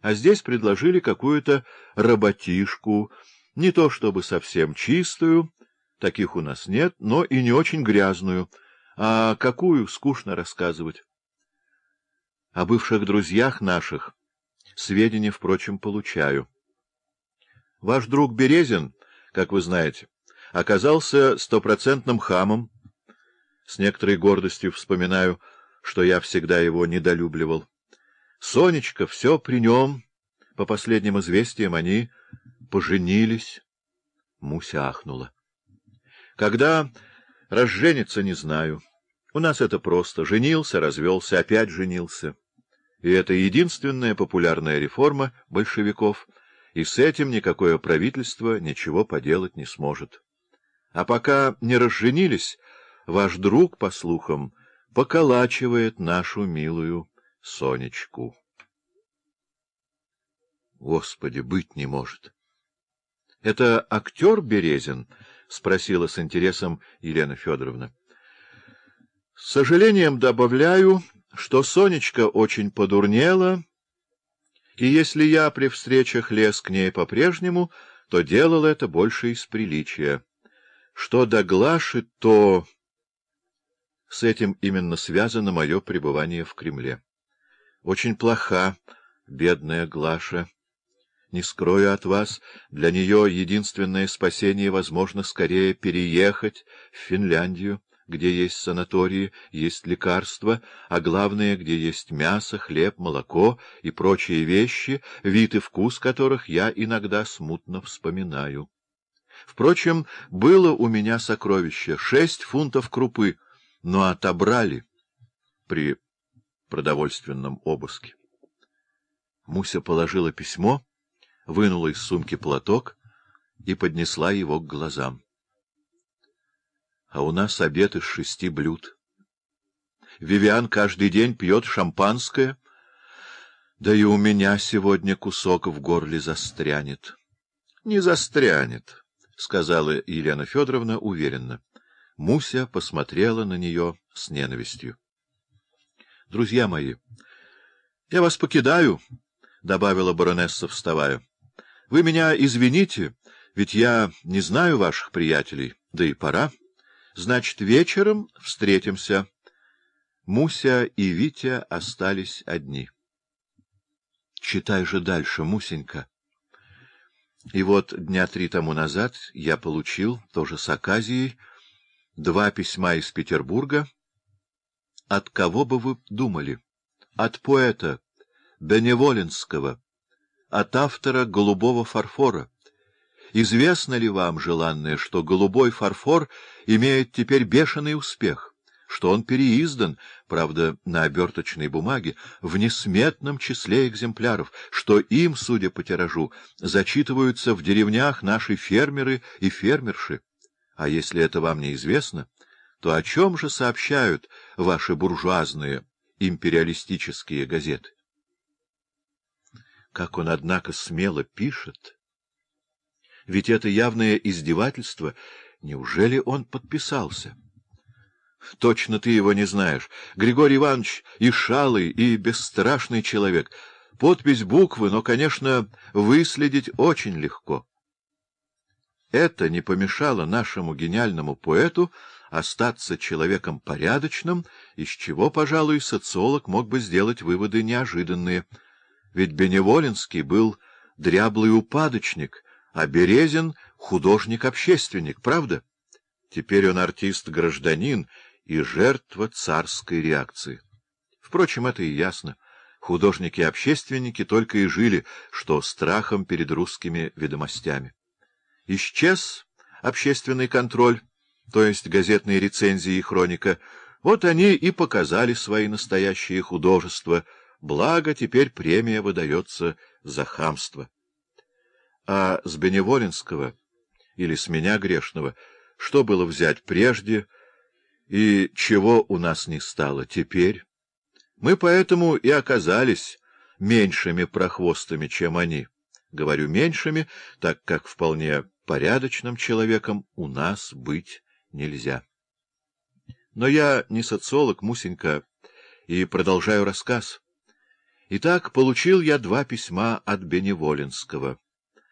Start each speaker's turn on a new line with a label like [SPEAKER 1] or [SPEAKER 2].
[SPEAKER 1] а здесь предложили какую-то работишку, не то чтобы совсем чистую, таких у нас нет, но и не очень грязную, а какую скучно рассказывать. О бывших друзьях наших сведения, впрочем, получаю. Ваш друг Березин, как вы знаете, оказался стопроцентным хамом. С некоторой гордостью вспоминаю, что я всегда его недолюбливал. Сонечка все при нем. По последним известиям они поженились. Муся ахнула. Когда разженится, не знаю. У нас это просто. Женился, развелся, опять женился. И это единственная популярная реформа большевиков, и с этим никакое правительство ничего поделать не сможет. А пока не разженились, ваш друг, по слухам, поколачивает нашу милую Сонечку. Господи, быть не может. — Это актер Березин? — спросила с интересом Елена Федоровна. — С сожалением добавляю, что Сонечка очень подурнела, и если я при встречах лез к ней по-прежнему, то делал это больше из приличия. Что до Глаши, то... С этим именно связано мое пребывание в Кремле. Очень плоха бедная Глаша. Не скрою от вас, для нее единственное спасение, возможно, скорее переехать в Финляндию, где есть санатории, есть лекарства, а главное, где есть мясо, хлеб, молоко и прочие вещи, вид и вкус которых я иногда смутно вспоминаю. Впрочем, было у меня сокровище — шесть фунтов крупы, но отобрали при продовольственном обыске. Муся положила письмо, вынула из сумки платок и поднесла его к глазам. А у нас обед из шести блюд. Вивиан каждый день пьет шампанское, да и у меня сегодня кусок в горле застрянет. — Не застрянет, — сказала Елена Федоровна уверенно. Муся посмотрела на нее с ненавистью. — Друзья мои, я вас покидаю, — добавила баронесса, вставая. — Вы меня извините, ведь я не знаю ваших приятелей, да и пора. Значит, вечером встретимся. Муся и Витя остались одни. — Читай же дальше, Мусенька. И вот дня три тому назад я получил, тоже с Аказией, два письма из Петербурга, от кого бы вы думали? От поэта Беневолинского, от автора «Голубого фарфора». Известно ли вам, желанное, что «Голубой фарфор» имеет теперь бешеный успех, что он переиздан, правда, на оберточной бумаге, в несметном числе экземпляров, что им, судя по тиражу, зачитываются в деревнях наши фермеры и фермерши? А если это вам неизвестно, то о чем же сообщают ваши буржуазные империалистические газеты? Как он, однако, смело пишет! Ведь это явное издевательство. Неужели он подписался? Точно ты его не знаешь. Григорий Иванович и шалый, и бесстрашный человек. Подпись буквы, но, конечно, выследить очень легко. Это не помешало нашему гениальному поэту остаться человеком порядочным, из чего, пожалуй, социолог мог бы сделать выводы неожиданные. Ведь Беневолинский был дряблый упадочник, а Березин — художник-общественник, правда? Теперь он артист-гражданин и жертва царской реакции. Впрочем, это и ясно. Художники-общественники только и жили, что страхом перед русскими ведомостями. Исчез общественный контроль, то есть газетные рецензии и хроника. Вот они и показали свои настоящие художества, благо теперь премия выдается за хамство. А с Беневолинского или с меня грешного что было взять прежде и чего у нас не стало теперь? Мы поэтому и оказались меньшими прохвостами, чем они. Говорю меньшими, так как вполне порядочным человеком у нас быть нельзя. Но я не социолог, Мусенька, и продолжаю рассказ. Итак, получил я два письма от Беневолинского.